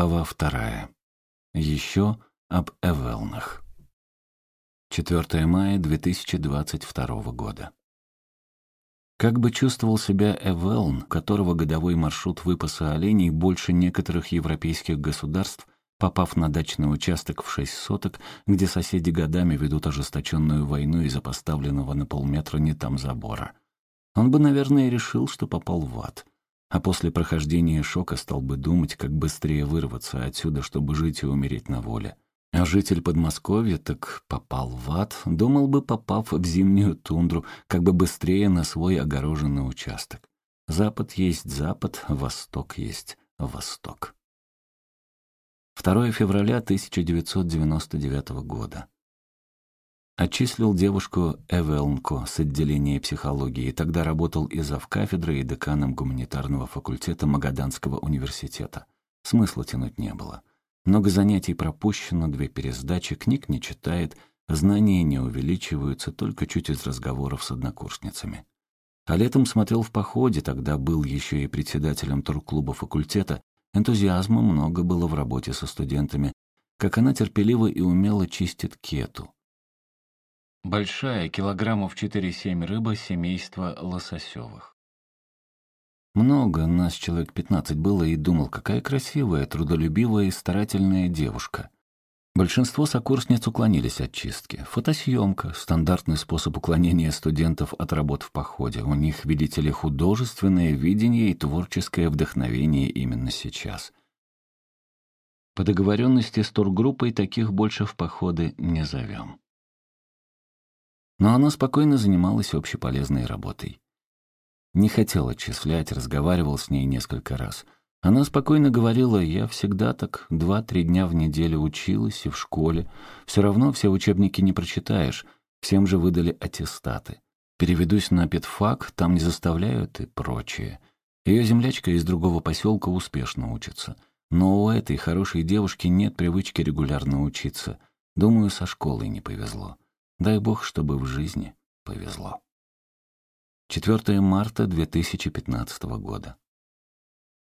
Глава вторая. Еще об Эвелнах. 4 мая 2022 года. Как бы чувствовал себя Эвелн, которого годовой маршрут выпаса оленей больше некоторых европейских государств, попав на дачный участок в шесть соток, где соседи годами ведут ожесточенную войну из-за поставленного на полметра не там забора. Он бы, наверное, решил, что попал в ад. А после прохождения шока стал бы думать, как быстрее вырваться отсюда, чтобы жить и умереть на воле. А житель Подмосковья так попал в ад, думал бы, попав в зимнюю тундру, как бы быстрее на свой огороженный участок. Запад есть запад, восток есть восток. 2 февраля 1999 года. Отчислил девушку Эвелнко с отделения психологии, тогда работал и завкафедрой, и деканом гуманитарного факультета Магаданского университета. Смысла тянуть не было. Много занятий пропущено, две пересдачи, книг не читает, знания не увеличиваются, только чуть из разговоров с однокурсницами. А летом смотрел в походе, тогда был еще и председателем турклуба факультета, энтузиазма много было в работе со студентами, как она терпеливо и умело чистит кету. Большая, килограммов 4-7 рыба семейства лососевых. Много, нас человек пятнадцать было, и думал, какая красивая, трудолюбивая и старательная девушка. Большинство сокурсниц уклонились от чистки. Фотосъемка — стандартный способ уклонения студентов от работ в походе. У них, видите ли, художественное видение и творческое вдохновение именно сейчас. По договоренности с тургруппой таких больше в походы не зовем. Но она спокойно занималась общеполезной работой. Не хотел отчислять, разговаривал с ней несколько раз. Она спокойно говорила, я всегда так два-три дня в неделю училась и в школе. Все равно все учебники не прочитаешь, всем же выдали аттестаты. Переведусь на педфак, там не заставляют и прочее. Ее землячка из другого поселка успешно учится. Но у этой хорошей девушки нет привычки регулярно учиться. Думаю, со школой не повезло. Дай бог, чтобы в жизни повезло. 4 марта 2015 года.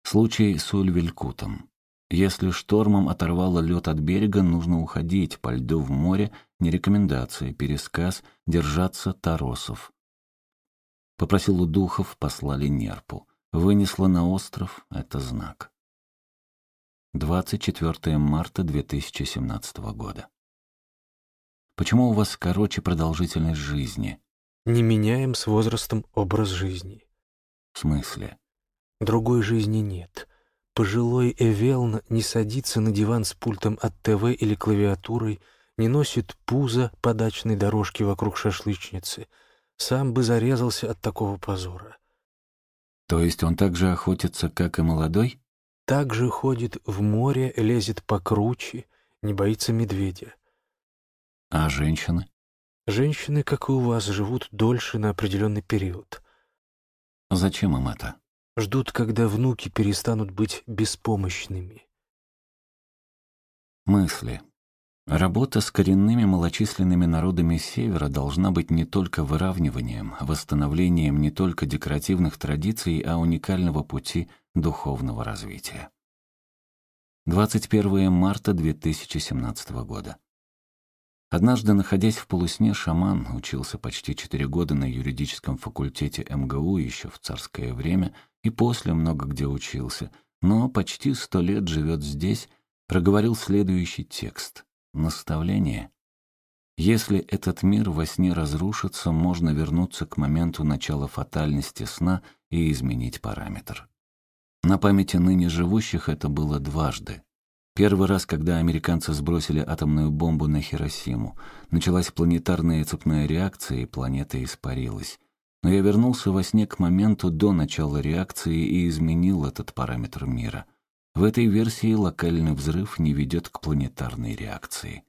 Случай с Ульвелькутом. Если штормом оторвало лед от берега, нужно уходить, по льду в море, не рекомендация, пересказ, держаться торосов. Попросил у духов, послали нерпу. Вынесло на остров, это знак. 24 марта 2017 года. Почему у вас короче продолжительность жизни? Не меняем с возрастом образ жизни. В смысле? Другой жизни нет. Пожилой Эвелн не садится на диван с пультом от ТВ или клавиатурой, не носит пузо по дачной дорожке вокруг шашлычницы. Сам бы зарезался от такого позора. То есть он так же охотится, как и молодой? Так же ходит в море, лезет покруче, не боится медведя. А женщины? Женщины, как и у вас, живут дольше на определенный период. Зачем им это? Ждут, когда внуки перестанут быть беспомощными. Мысли. Работа с коренными малочисленными народами Севера должна быть не только выравниванием, восстановлением не только декоративных традиций, а уникального пути духовного развития. 21 марта 2017 года. Однажды, находясь в полусне, шаман учился почти четыре года на юридическом факультете МГУ еще в царское время и после много где учился, но почти сто лет живет здесь, проговорил следующий текст. Наставление. Если этот мир во сне разрушится, можно вернуться к моменту начала фатальности сна и изменить параметр. На памяти ныне живущих это было дважды. Первый раз, когда американцы сбросили атомную бомбу на Хиросиму, началась планетарная цепная реакция, и планета испарилась. Но я вернулся во сне к моменту до начала реакции и изменил этот параметр мира. В этой версии локальный взрыв не ведет к планетарной реакции.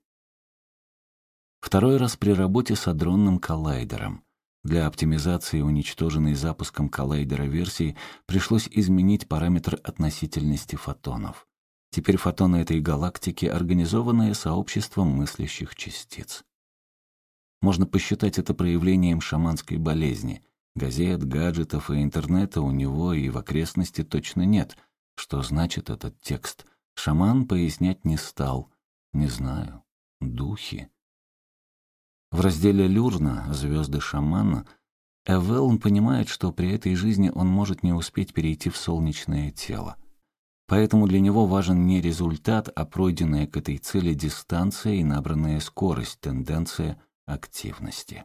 Второй раз при работе с адронным коллайдером. Для оптимизации уничтоженной запуском коллайдера версии пришлось изменить параметр относительности фотонов. Теперь фотоны этой галактики — организованное сообщество мыслящих частиц. Можно посчитать это проявлением шаманской болезни. Газет, гаджетов и интернета у него и в окрестности точно нет. Что значит этот текст? Шаман пояснять не стал. Не знаю. Духи. В разделе «Люрна. Звезды шамана» Эвелн понимает, что при этой жизни он может не успеть перейти в солнечное тело. Поэтому для него важен не результат, а пройденная к этой цели дистанция и набранная скорость, тенденция активности.